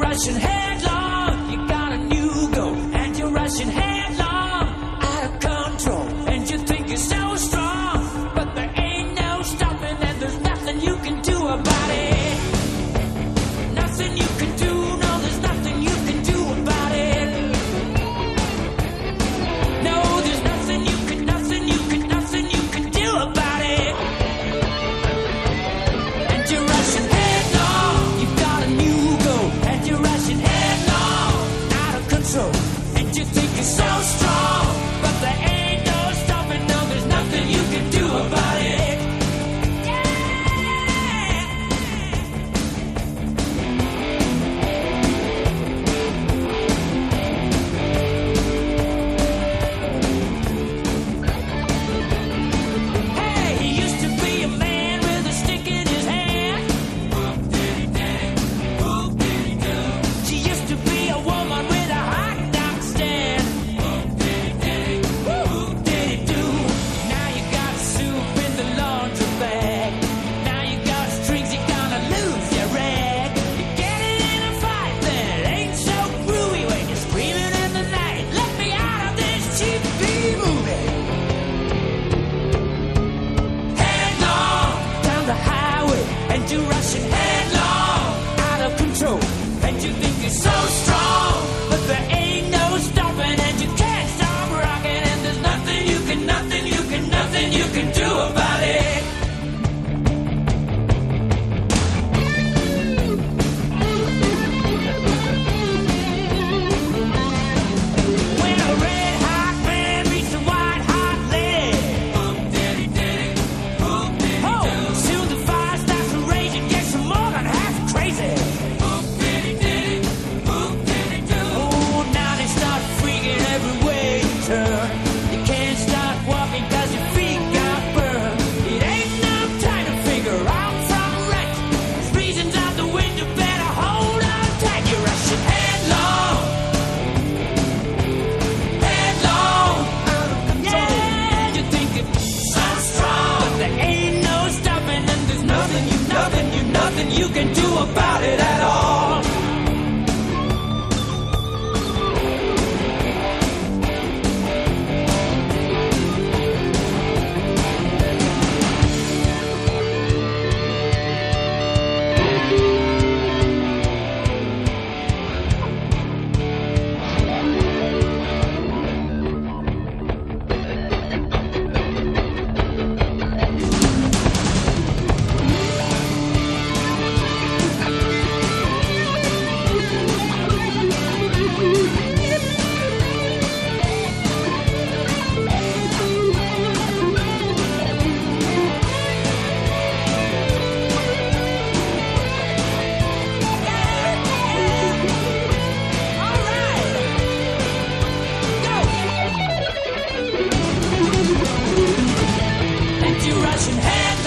Russian headlines. You think you're so strong, but the you can do about it at all. watching hand.